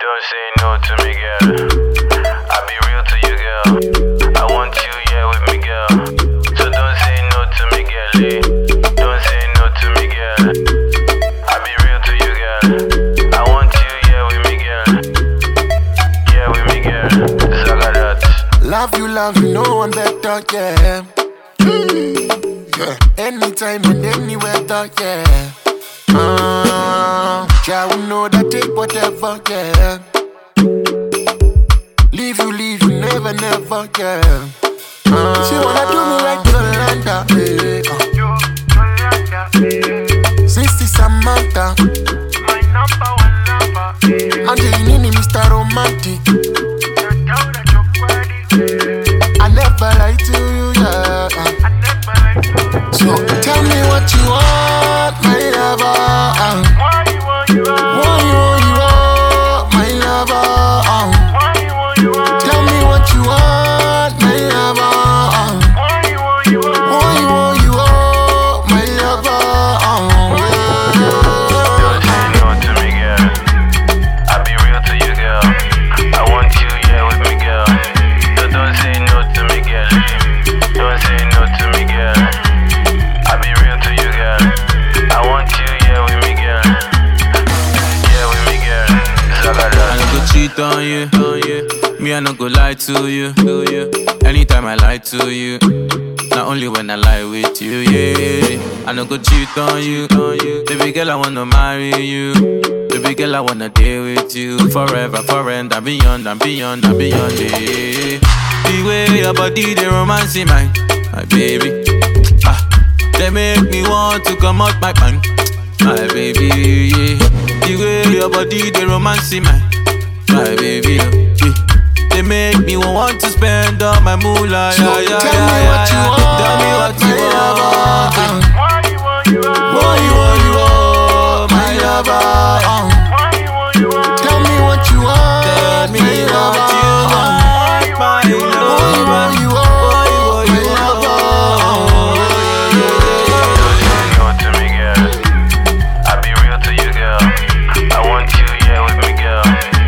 Don't say no to me, girl. I'll be real to you, girl. I want you, yeah, with me, girl. So don't say no to me, girl. eh. Don't say no to me, girl. I'll be real to you, girl. I want you, yeah, with me, girl. Yeah, with me, girl. Zagadat. Love you, love you, no one better, yeah. yeah. Anytime and anywhere, dog, yeah. Uh, yeah, we know that take whatever, yeah. Leave you, leave you, never, never, yeah. Uh, she wanna do me like Yolanda, eh. Uh. Sissy Samantha, My number one lover. Auntie Angelini, Mr. Romantic. I never lie to you, yeah. So tell me what you want, on you, on you. Me, I no go lie to you, to you. Anytime I lie to you, not only when I lie with you, yeah. I no go cheat on you, on you. Baby girl, I wanna marry you. Baby girl, I wanna deal with you forever, forever, and beyond, and beyond, and beyond, yeah. The way your body, the romance in mine, my baby. Ah, they make me want to come out my mind, my baby, yeah. The way your body, the romance in mine, my baby. They make me want to spend all my moolah. Yeah, yeah, yeah, tell me what you want. Tell me what you want. What you want, you want. What you want, you want. My lover. Tell what you want. You want. Yeah.